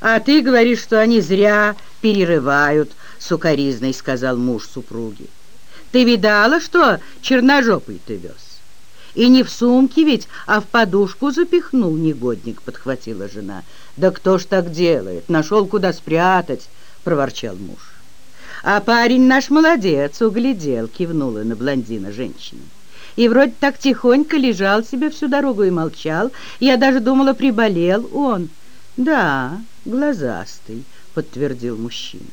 А ты говоришь, что они зря перерывают, сукоризной сказал муж супруги. Ты видала, что черножопый ты вез? И не в сумке ведь, а в подушку запихнул негодник, подхватила жена. Да кто ж так делает? Нашел, куда спрятать, проворчал муж. А парень наш молодец, углядел, кивнула на блондина женщина. И вроде так тихонько лежал себе всю дорогу и молчал. Я даже думала, приболел он. Да, глазастый, подтвердил мужчина.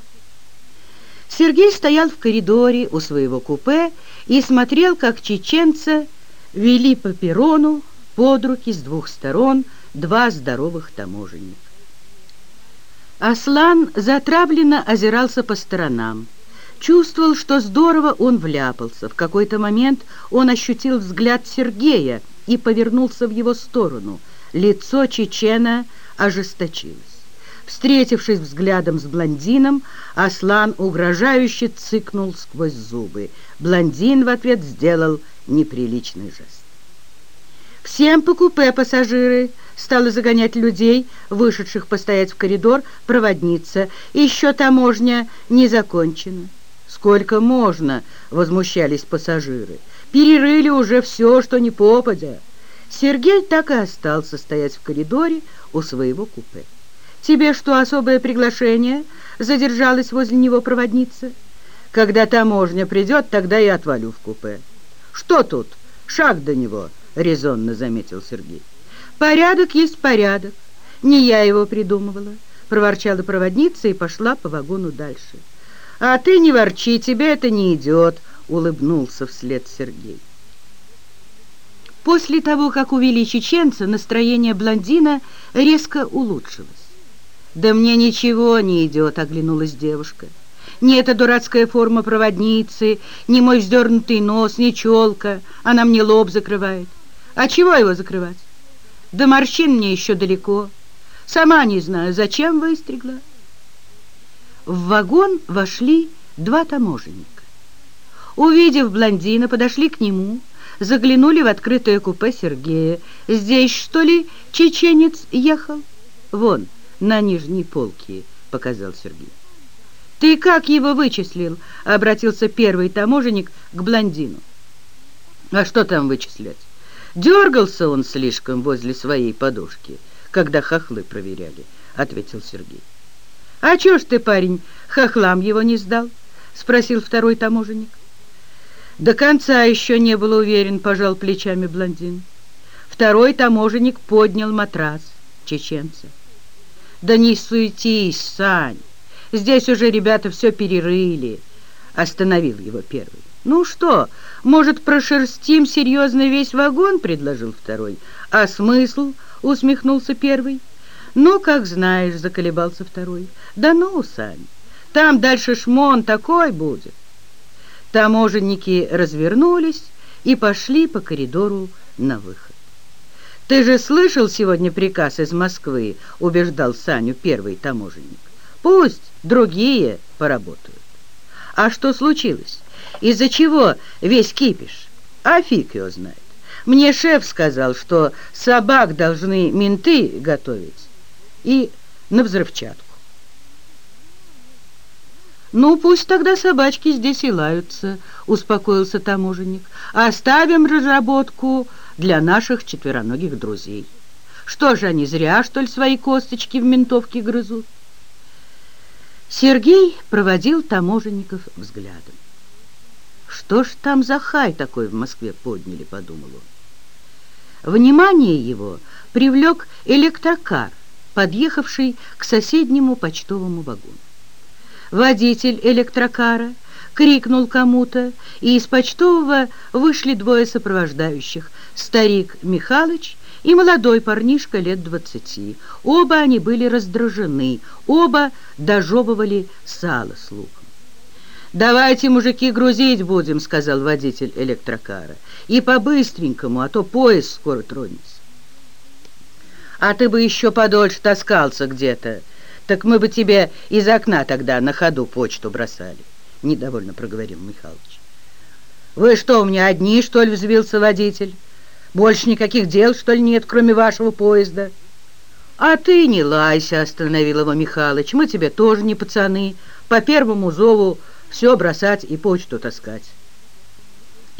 Сергей стоял в коридоре у своего купе и смотрел, как чеченца вели по перрону под руки с двух сторон два здоровых таможенника. Аслан затравленно озирался по сторонам. Чувствовал, что здорово он вляпался. В какой-то момент он ощутил взгляд Сергея и повернулся в его сторону. Лицо чечена ожесточилось. Встретившись взглядом с блондином, Аслан угрожающе цыкнул сквозь зубы. Блондин в ответ сделал неприличный жест. «Всем по купе, пассажиры!» Стала загонять людей, вышедших постоять в коридор, проводница. «Еще таможня не закончена». «Сколько можно?» — возмущались пассажиры. «Перерыли уже все, что не попадя». Сергей так и остался стоять в коридоре у своего купе. «Тебе что, особое приглашение?» — задержалась возле него проводница. «Когда таможня придет, тогда и отвалю в купе». «Что тут? Шаг до него», — резонно заметил Сергей. «Порядок есть порядок. Не я его придумывала», — проворчала проводница и пошла по вагону дальше. «А ты не ворчи, тебе это не идет», — улыбнулся вслед Сергей. После того, как увели чеченца, настроение блондина резко улучшилось. «Да мне ничего не идет», — оглянулась девушка. «Ни эта дурацкая форма проводницы, ни мой вздернутый нос, ни челка. Она мне лоб закрывает. А чего его закрывать? До морщин мне еще далеко. Сама не знаю, зачем выстригла». В вагон вошли два таможенника. Увидев блондина, подошли к нему, заглянули в открытое купе Сергея. «Здесь, что ли, чеченец ехал?» «Вон» на нижней полке», — показал Сергей. «Ты как его вычислил?» — обратился первый таможенник к блондину. «А что там вычислять? Дергался он слишком возле своей подушки, когда хохлы проверяли», — ответил Сергей. «А чё ж ты, парень, хохлам его не сдал?» — спросил второй таможенник. До конца еще не был уверен, пожал плечами блондин. Второй таможенник поднял матрас чеченца. «Да не суетись, Сань! Здесь уже ребята все перерыли!» Остановил его первый. «Ну что, может, прошерстим серьезно весь вагон?» — предложил второй. «А смысл?» — усмехнулся первый. «Ну, как знаешь», — заколебался второй. «Да ну, Сань, там дальше шмон такой будет». Таможенники развернулись и пошли по коридору на выход. «Ты же слышал сегодня приказ из Москвы?» — убеждал Саню первый таможенник. «Пусть другие поработают». «А что случилось? Из-за чего весь кипиш?» «А фиг его знает. Мне шеф сказал, что собак должны менты готовить и на взрывчатку». «Ну, пусть тогда собачки здесь и лаются», — успокоился таможенник. «Оставим разработку для наших четвероногих друзей. Что же они зря, что ли, свои косточки в ментовке грызут?» Сергей проводил таможенников взглядом. «Что ж там за хай такой в Москве подняли?» — подумал он. Внимание его привлек электрокар, подъехавший к соседнему почтовому вагону. Водитель электрокара крикнул кому-то, и из почтового вышли двое сопровождающих, старик Михалыч и молодой парнишка лет двадцати. Оба они были раздражены, оба дожевывали сало с луком. «Давайте, мужики, грузить будем», — сказал водитель электрокара. «И по-быстренькому, а то поезд скоро тронется». «А ты бы еще подольше таскался где-то», так мы бы тебе из окна тогда на ходу почту бросали, — недовольно проговорил Михалыч. Вы что, у меня одни, что ли, взвился водитель? Больше никаких дел, что ли, нет, кроме вашего поезда? «А ты не лайся», — остановил его Михалыч. «Мы тебе тоже не пацаны. По первому зову все бросать и почту таскать».